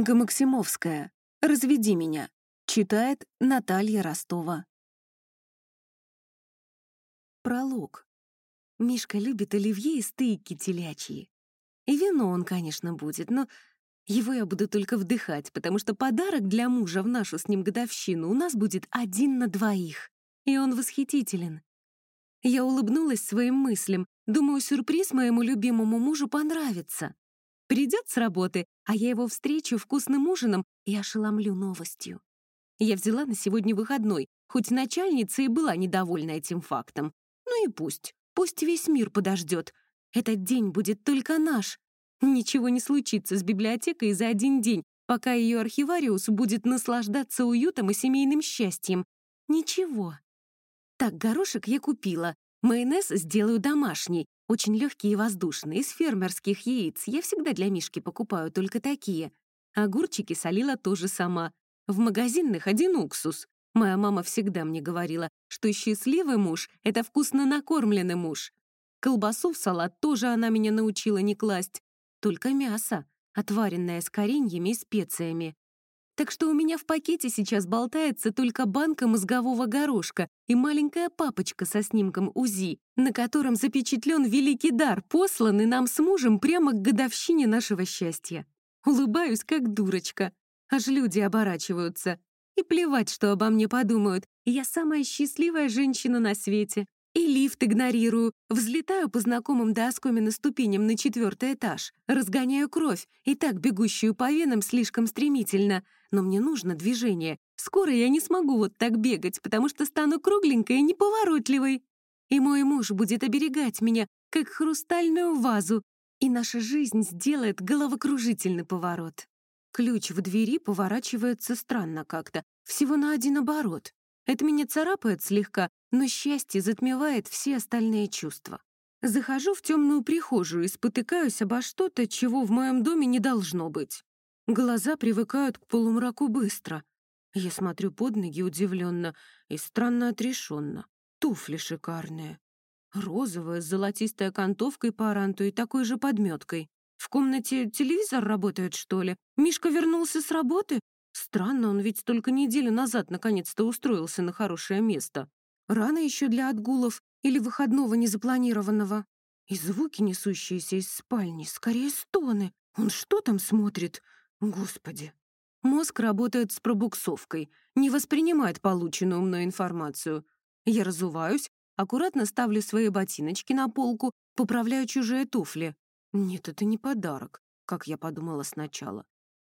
Инга Максимовская. «Разведи меня». Читает Наталья Ростова. Пролог. Мишка любит оливье и стейки телячьи. И вино он, конечно, будет, но его я буду только вдыхать, потому что подарок для мужа в нашу с ним годовщину у нас будет один на двоих. И он восхитителен. Я улыбнулась своим мыслям. Думаю, сюрприз моему любимому мужу понравится. Придет с работы, а я его встречу вкусным ужином и ошеломлю новостью. Я взяла на сегодня выходной, хоть начальница и была недовольна этим фактом. Ну и пусть, пусть весь мир подождет. Этот день будет только наш. Ничего не случится с библиотекой за один день, пока ее архивариус будет наслаждаться уютом и семейным счастьем. Ничего. Так, горошек я купила. Майонез сделаю домашний, очень легкий и воздушный, из фермерских яиц. Я всегда для Мишки покупаю только такие. Огурчики солила тоже сама. В магазинных один уксус. Моя мама всегда мне говорила, что счастливый муж — это вкусно накормленный муж. Колбасу в салат тоже она меня научила не класть. Только мясо, отваренное с кореньями и специями. Так что у меня в пакете сейчас болтается только банка мозгового горошка и маленькая папочка со снимком УЗИ, на котором запечатлен великий дар, посланный нам с мужем прямо к годовщине нашего счастья. Улыбаюсь, как дурочка. Аж люди оборачиваются. И плевать, что обо мне подумают. Я самая счастливая женщина на свете. И лифт игнорирую, взлетаю по знакомым до оскомины ступеням на четвертый этаж, разгоняю кровь, и так бегущую по венам слишком стремительно. Но мне нужно движение. Скоро я не смогу вот так бегать, потому что стану кругленькой и неповоротливой. И мой муж будет оберегать меня, как хрустальную вазу, и наша жизнь сделает головокружительный поворот. Ключ в двери поворачивается странно как-то, всего на один оборот. Это меня царапает слегка, но счастье затмевает все остальные чувства. Захожу в темную прихожую и спотыкаюсь обо что-то, чего в моем доме не должно быть. Глаза привыкают к полумраку быстро. Я смотрю под ноги удивленно и странно отрешенно. Туфли шикарные. Розовая с золотистой окантовкой по аранту и такой же подметкой. В комнате телевизор работает, что ли? Мишка вернулся с работы? Странно, он ведь только неделю назад наконец-то устроился на хорошее место. Рано еще для отгулов или выходного незапланированного. И звуки, несущиеся из спальни, скорее стоны. Он что там смотрит? Господи. Мозг работает с пробуксовкой, не воспринимает полученную мной информацию. Я разуваюсь, аккуратно ставлю свои ботиночки на полку, поправляю чужие туфли. Нет, это не подарок, как я подумала сначала.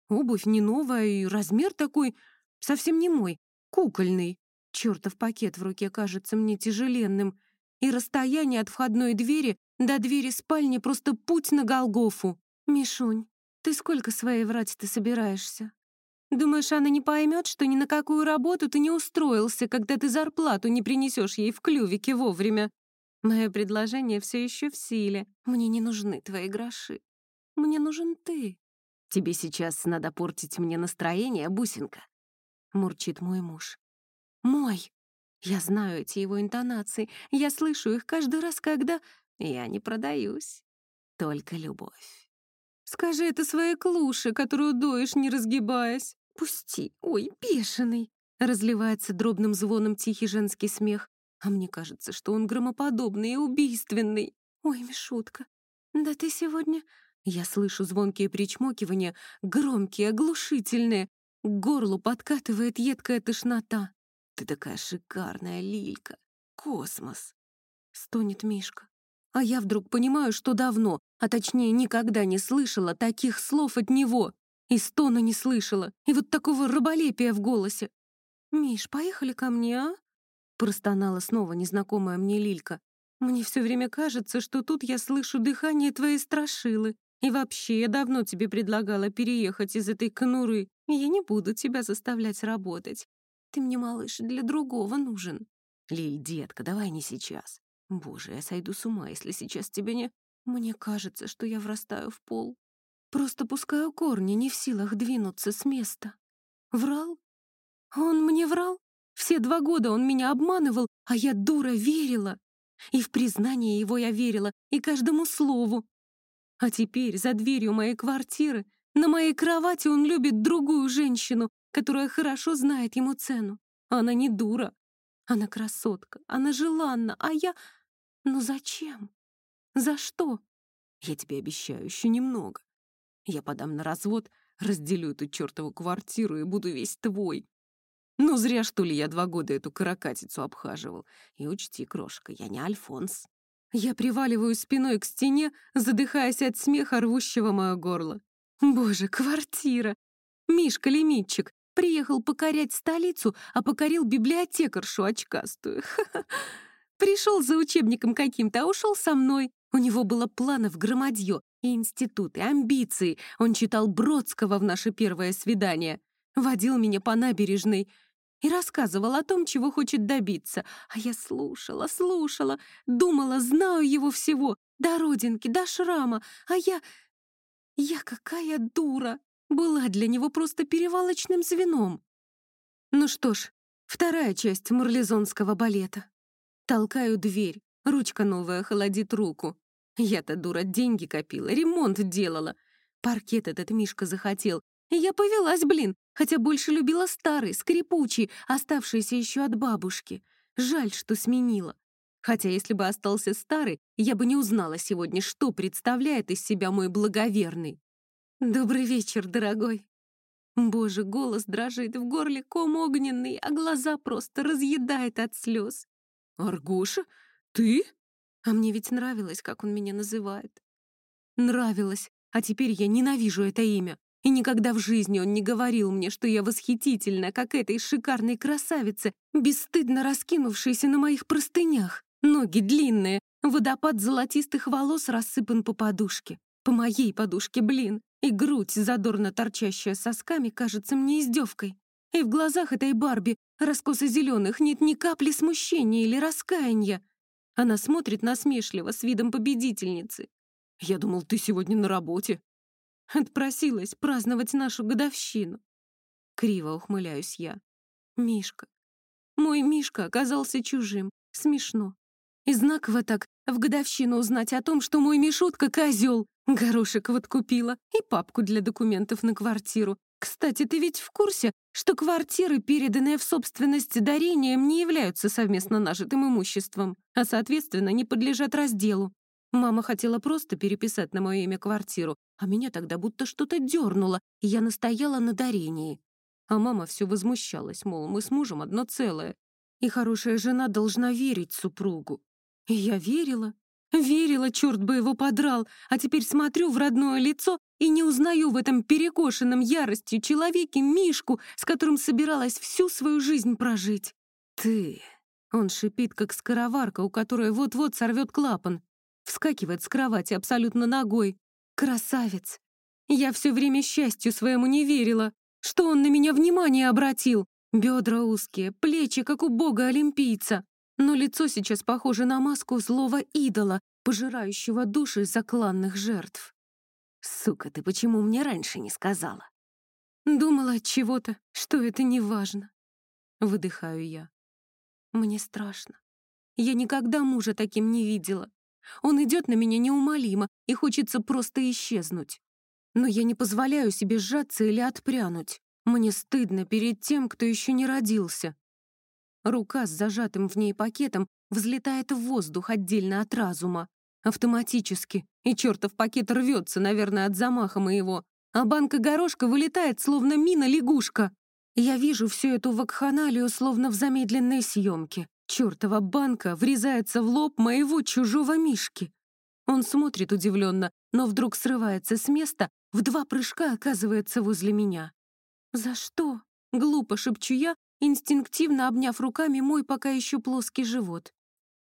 Обувь не новая и размер такой совсем не мой, кукольный. Чертов пакет в руке кажется мне тяжеленным, и расстояние от входной двери до двери спальни просто путь на Голгофу. Мишунь, ты сколько своей врать ты собираешься? Думаешь, она не поймет, что ни на какую работу ты не устроился, когда ты зарплату не принесешь ей в клювике вовремя? Мое предложение все еще в силе. Мне не нужны твои гроши. Мне нужен ты. Тебе сейчас надо портить мне настроение, бусинка. Мурчит мой муж. Мой. Я знаю эти его интонации. Я слышу их каждый раз, когда... Я не продаюсь. Только любовь. Скажи это своей клуше, которую доишь, не разгибаясь. Пусти. Ой, бешеный. Разливается дробным звоном тихий женский смех. А мне кажется, что он громоподобный и убийственный. Ой, Мишутка, да ты сегодня... Я слышу звонкие причмокивания, громкие, оглушительные. К горлу подкатывает едкая тошнота. «Ты такая шикарная, Лилька! Космос!» — стонет Мишка. А я вдруг понимаю, что давно, а точнее никогда не слышала таких слов от него. И стона не слышала, и вот такого раболепия в голосе. «Миш, поехали ко мне, а?» — простонала снова незнакомая мне Лилька. «Мне все время кажется, что тут я слышу дыхание твоей страшилы. И вообще, я давно тебе предлагала переехать из этой конуры. Я не буду тебя заставлять работать. Ты мне, малыш, для другого нужен. Лиль, детка, давай не сейчас. Боже, я сойду с ума, если сейчас тебя не... Мне кажется, что я врастаю в пол. Просто пускаю корни, не в силах двинуться с места. Врал? Он мне врал? Все два года он меня обманывал, а я, дура, верила. И в признание его я верила, и каждому слову. А теперь за дверью моей квартиры На моей кровати он любит другую женщину, которая хорошо знает ему цену. Она не дура. Она красотка, она желанна, а я... Ну зачем? За что? Я тебе обещаю еще немного. Я подам на развод, разделю эту чертову квартиру и буду весь твой. Ну, зря, что ли, я два года эту каракатицу обхаживал. И учти, крошка, я не Альфонс. Я приваливаю спиной к стене, задыхаясь от смеха, рвущего мое горло. Боже, квартира! Мишка Лемитчик приехал покорять столицу, а покорил библиотекаршу очкастую. Пришел за учебником каким-то, а ушел со мной. У него было планов громадье, и институты, амбиции. Он читал Бродского в наше первое свидание. Водил меня по набережной и рассказывал о том, чего хочет добиться. А я слушала, слушала, думала, знаю его всего, до родинки, до шрама. А я... Я какая дура! Была для него просто перевалочным звеном. Ну что ж, вторая часть мурлезонского балета. Толкаю дверь, ручка новая холодит руку. Я-то, дура, деньги копила, ремонт делала. Паркет этот Мишка захотел. Я повелась, блин, хотя больше любила старый, скрипучий, оставшийся еще от бабушки. Жаль, что сменила. Хотя если бы остался старый, я бы не узнала сегодня, что представляет из себя мой благоверный. «Добрый вечер, дорогой». Боже, голос дрожит, в горле ком огненный, а глаза просто разъедает от слез. «Аргоша, ты?» А мне ведь нравилось, как он меня называет. Нравилось, а теперь я ненавижу это имя. И никогда в жизни он не говорил мне, что я восхитительна, как этой шикарной красавице, бесстыдно раскинувшейся на моих простынях. Ноги длинные, водопад золотистых волос рассыпан по подушке. По моей подушке, блин. И грудь, задорно торчащая сосками, кажется мне издевкой. И в глазах этой Барби, раскосо-зеленых, нет ни капли смущения или раскаяния. Она смотрит насмешливо, с видом победительницы. «Я думал, ты сегодня на работе». Отпросилась праздновать нашу годовщину. Криво ухмыляюсь я. Мишка. Мой Мишка оказался чужим. Смешно. И знаково так в годовщину узнать о том, что мой Мишутка — козел. Горошек вот купила и папку для документов на квартиру. Кстати, ты ведь в курсе, что квартиры, переданные в собственность дарением, не являются совместно нажитым имуществом, а, соответственно, не подлежат разделу? Мама хотела просто переписать на мое имя квартиру, а меня тогда будто что-то дернуло, и я настояла на дарении. А мама все возмущалась, мол, мы с мужем одно целое, и хорошая жена должна верить супругу. И я верила, Верила, черт бы его подрал, а теперь смотрю в родное лицо и не узнаю в этом перекошенном яростью человеке Мишку, с которым собиралась всю свою жизнь прожить. «Ты...» — он шипит, как скороварка, у которой вот-вот сорвет клапан. Вскакивает с кровати абсолютно ногой. «Красавец! Я все время счастью своему не верила, что он на меня внимание обратил. Бедра узкие, плечи, как у бога-олимпийца но лицо сейчас похоже на маску злого идола, пожирающего души закланных жертв. «Сука, ты почему мне раньше не сказала?» Думала от чего-то, что это не важно. Выдыхаю я. Мне страшно. Я никогда мужа таким не видела. Он идет на меня неумолимо и хочется просто исчезнуть. Но я не позволяю себе сжаться или отпрянуть. Мне стыдно перед тем, кто еще не родился. Рука с зажатым в ней пакетом взлетает в воздух отдельно от разума. Автоматически. И чертов пакет рвется, наверное, от замаха моего. А банка горошка вылетает, словно мина-лягушка. Я вижу всю эту вакханалию, словно в замедленной съемке. Чертова банка врезается в лоб моего чужого Мишки. Он смотрит удивленно, но вдруг срывается с места, в два прыжка оказывается возле меня. «За что?» — глупо шепчу я, инстинктивно обняв руками мой пока еще плоский живот.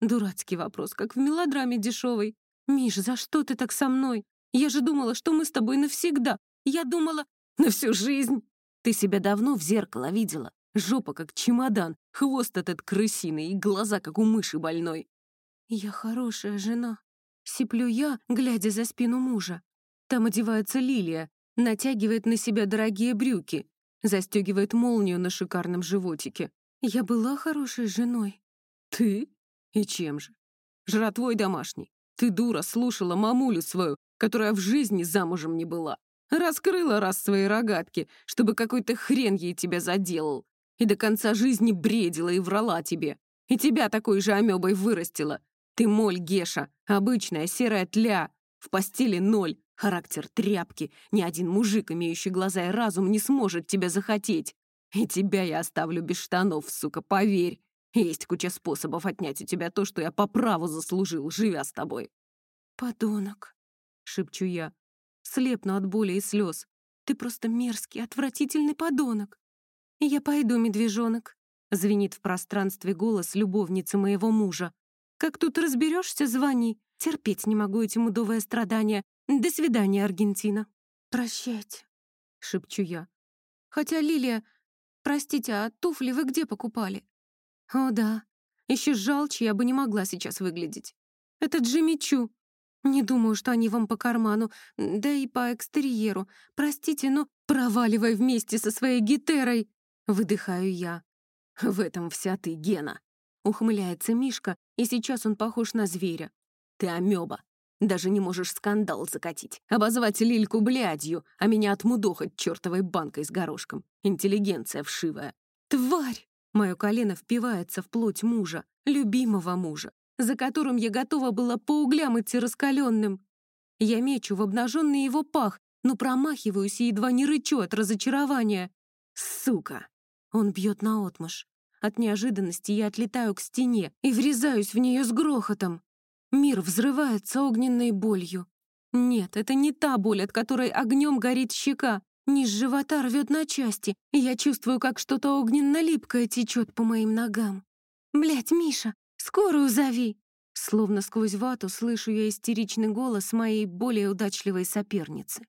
Дурацкий вопрос, как в мелодраме дешевой. «Миш, за что ты так со мной? Я же думала, что мы с тобой навсегда. Я думала, на всю жизнь. Ты себя давно в зеркало видела. Жопа как чемодан, хвост этот крысиный и глаза как у мыши больной. Я хорошая жена. Сиплю я, глядя за спину мужа. Там одевается Лилия, натягивает на себя дорогие брюки, Застегивает молнию на шикарном животике. Я была хорошей женой. Ты? И чем же? Жратвой домашний. Ты, дура, слушала мамулю свою, которая в жизни замужем не была. Раскрыла раз свои рогатки, чтобы какой-то хрен ей тебя заделал. И до конца жизни бредила и врала тебе. И тебя такой же амебой вырастила. Ты моль, Геша, обычная серая тля. В постели ноль, характер тряпки. Ни один мужик, имеющий глаза и разум, не сможет тебя захотеть. И тебя я оставлю без штанов, сука, поверь. Есть куча способов отнять у тебя то, что я по праву заслужил, живя с тобой. «Подонок», — шепчу я, слепну от боли и слез. «Ты просто мерзкий, отвратительный подонок». «Я пойду, медвежонок», — звенит в пространстве голос любовницы моего мужа. «Как тут разберешься, звони. Терпеть не могу эти мудовые страдания. До свидания, Аргентина». «Прощайте», — шепчу я. «Хотя, Лилия, простите, а туфли вы где покупали?» «О да, еще жалче я бы не могла сейчас выглядеть. Это Джимми Чу. Не думаю, что они вам по карману, да и по экстерьеру. Простите, но проваливай вместе со своей гитерой!» Выдыхаю я. «В этом вся ты, Гена!» Ухмыляется Мишка, и сейчас он похож на зверя. «Ты амеба. Даже не можешь скандал закатить. Обозвать Лильку блядью, а меня отмудохать чертовой банкой с горошком. Интеллигенция вшивая. «Тварь!» Мое колено впивается в плоть мужа, любимого мужа, за которым я готова была по углям идти раскаленным. Я мечу в обнаженный его пах, но промахиваюсь и едва не рычу от разочарования. Сука! Он бьет наотмашь. От неожиданности я отлетаю к стене и врезаюсь в нее с грохотом. Мир взрывается огненной болью. Нет, это не та боль, от которой огнем горит щека. Низ живота рвет на части, и я чувствую, как что-то огненно-липкое течет по моим ногам. Блять, Миша, скорую зови!» Словно сквозь вату слышу я истеричный голос моей более удачливой соперницы.